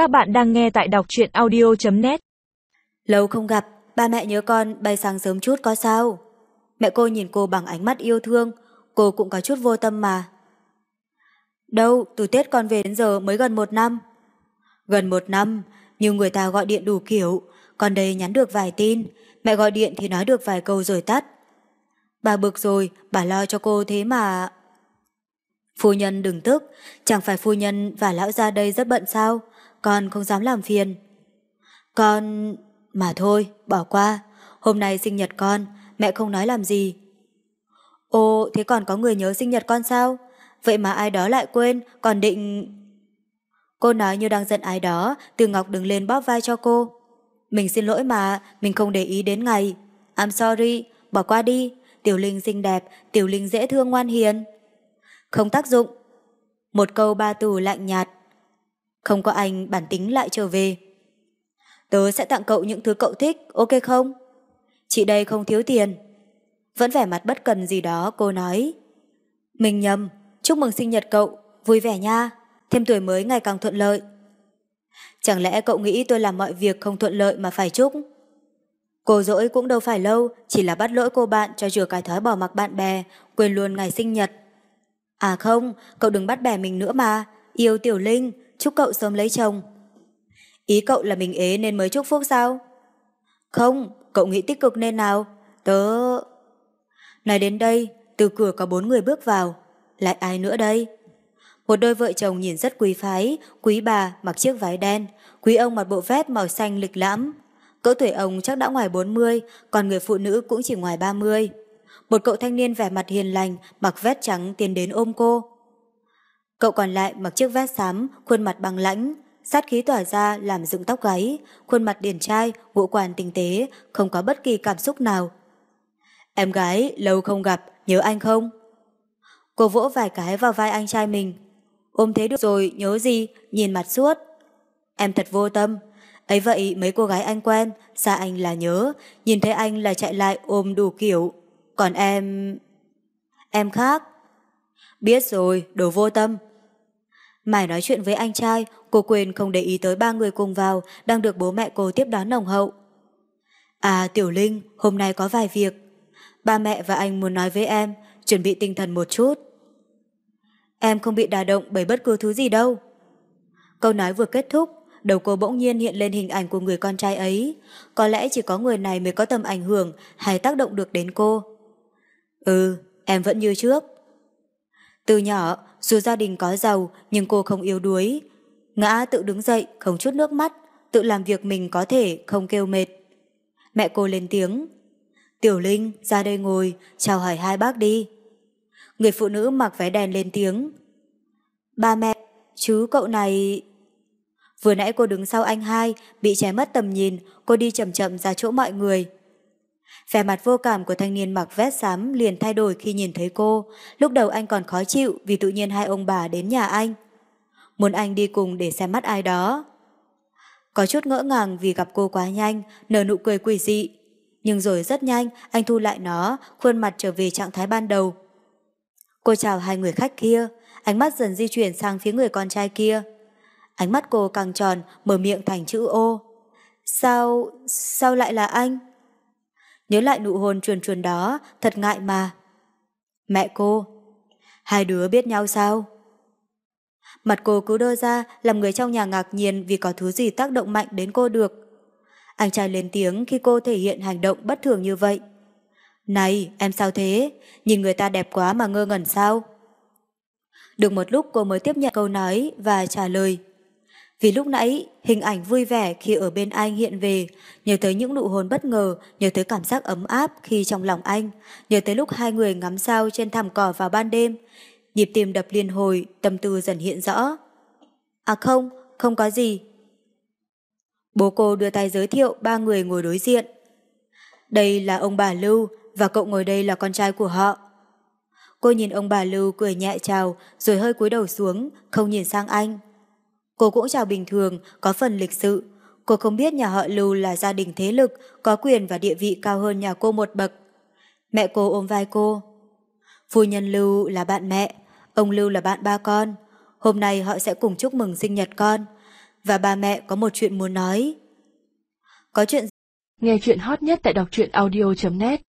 Các bạn đang nghe tại đọc truyện audio.net Lâu không gặp, ba mẹ nhớ con bay sáng sớm chút có sao? Mẹ cô nhìn cô bằng ánh mắt yêu thương, cô cũng có chút vô tâm mà. Đâu, từ Tết con về đến giờ mới gần một năm. Gần một năm, nhưng người ta gọi điện đủ kiểu, con đây nhắn được vài tin, mẹ gọi điện thì nói được vài câu rồi tắt. Bà bực rồi, bà lo cho cô thế mà... Phu nhân đừng tức, chẳng phải phu nhân và lão gia đây rất bận sao, con không dám làm phiền. Con... mà thôi, bỏ qua, hôm nay sinh nhật con, mẹ không nói làm gì. Ồ, thế còn có người nhớ sinh nhật con sao? Vậy mà ai đó lại quên, còn định... Cô nói như đang giận ai đó, Từ Ngọc đứng lên bóp vai cho cô. Mình xin lỗi mà, mình không để ý đến ngày. I'm sorry, bỏ qua đi. Tiểu Linh xinh đẹp, Tiểu Linh dễ thương ngoan hiền. Không tác dụng. Một câu ba từ lạnh nhạt. Không có anh bản tính lại trở về. Tớ sẽ tặng cậu những thứ cậu thích, ok không? Chị đây không thiếu tiền. Vẫn vẻ mặt bất cần gì đó, cô nói. Mình nhầm, chúc mừng sinh nhật cậu, vui vẻ nha, thêm tuổi mới ngày càng thuận lợi. Chẳng lẽ cậu nghĩ tôi làm mọi việc không thuận lợi mà phải chúc? Cô dỗi cũng đâu phải lâu, chỉ là bắt lỗi cô bạn cho chừa cái thói bỏ mặc bạn bè, quên luôn ngày sinh nhật. À không, cậu đừng bắt bẻ mình nữa mà, yêu Tiểu Linh, chúc cậu sớm lấy chồng. Ý cậu là mình ế nên mới chúc phúc sao? Không, cậu nghĩ tích cực nên nào? Tớ... Nói đến đây, từ cửa có bốn người bước vào. Lại ai nữa đây? Một đôi vợ chồng nhìn rất quý phái, quý bà mặc chiếc váy đen, quý ông mặc bộ vest màu xanh lịch lãm. Cỡ tuổi ông chắc đã ngoài 40, còn người phụ nữ cũng chỉ ngoài 30. Một cậu thanh niên vẻ mặt hiền lành, mặc vest trắng tiến đến ôm cô. Cậu còn lại mặc chiếc vest xám, khuôn mặt bằng lãnh, sát khí tỏa ra làm dựng tóc gáy, khuôn mặt điển trai, ngũ quan tinh tế, không có bất kỳ cảm xúc nào. Em gái, lâu không gặp, nhớ anh không? Cô vỗ vài cái vào vai anh trai mình. Ôm thế được rồi, nhớ gì, nhìn mặt suốt. Em thật vô tâm. Ấy vậy mấy cô gái anh quen, xa anh là nhớ, nhìn thấy anh là chạy lại ôm đủ kiểu. Còn em... Em khác. Biết rồi, đồ vô tâm. Mải nói chuyện với anh trai, cô quên không để ý tới ba người cùng vào, đang được bố mẹ cô tiếp đón nồng hậu. À, Tiểu Linh, hôm nay có vài việc. Ba mẹ và anh muốn nói với em, chuẩn bị tinh thần một chút. Em không bị đả động bởi bất cứ thứ gì đâu. Câu nói vừa kết thúc, đầu cô bỗng nhiên hiện lên hình ảnh của người con trai ấy. Có lẽ chỉ có người này mới có tầm ảnh hưởng hay tác động được đến cô. Ừ, em vẫn như trước. Từ nhỏ, dù gia đình có giàu nhưng cô không yếu đuối. Ngã tự đứng dậy, không chút nước mắt, tự làm việc mình có thể, không kêu mệt. Mẹ cô lên tiếng. Tiểu Linh, ra đây ngồi, chào hỏi hai bác đi. Người phụ nữ mặc váy đèn lên tiếng. Ba mẹ, chứ cậu này... Vừa nãy cô đứng sau anh hai, bị che mất tầm nhìn, cô đi chậm chậm ra chỗ mọi người. Vẻ mặt vô cảm của thanh niên mặc vest xám liền thay đổi khi nhìn thấy cô. Lúc đầu anh còn khó chịu vì tự nhiên hai ông bà đến nhà anh. Muốn anh đi cùng để xem mắt ai đó. Có chút ngỡ ngàng vì gặp cô quá nhanh, nở nụ cười quỷ dị. Nhưng rồi rất nhanh, anh thu lại nó, khuôn mặt trở về trạng thái ban đầu. Cô chào hai người khách kia, ánh mắt dần di chuyển sang phía người con trai kia. Ánh mắt cô càng tròn, mở miệng thành chữ ô. Sao, sao lại là anh? Nhớ lại nụ hôn chuồn chuồn đó, thật ngại mà. Mẹ cô, hai đứa biết nhau sao? Mặt cô cứ đơ ra, làm người trong nhà ngạc nhiên vì có thứ gì tác động mạnh đến cô được. Anh trai lên tiếng khi cô thể hiện hành động bất thường như vậy. Này, em sao thế? Nhìn người ta đẹp quá mà ngơ ngẩn sao? Được một lúc cô mới tiếp nhận câu nói và trả lời. Vì lúc nãy, hình ảnh vui vẻ khi ở bên anh hiện về, nhớ tới những nụ hôn bất ngờ, nhớ tới cảm giác ấm áp khi trong lòng anh, nhớ tới lúc hai người ngắm sao trên thảm cỏ vào ban đêm. Nhịp tim đập liên hồi, tâm tư dần hiện rõ. À không, không có gì. Bố cô đưa tay giới thiệu ba người ngồi đối diện. Đây là ông bà Lưu và cậu ngồi đây là con trai của họ. Cô nhìn ông bà Lưu cười nhẹ chào rồi hơi cúi đầu xuống, không nhìn sang anh. Cô cũng chào bình thường, có phần lịch sự. Cô không biết nhà họ Lưu là gia đình thế lực, có quyền và địa vị cao hơn nhà cô một bậc. Mẹ cô ôm vai cô. Phu nhân Lưu là bạn mẹ, ông Lưu là bạn ba con. Hôm nay họ sẽ cùng chúc mừng sinh nhật con. và ba mẹ có một chuyện muốn nói. Có chuyện Nghe chuyện hot nhất tại đọc truyện audio.net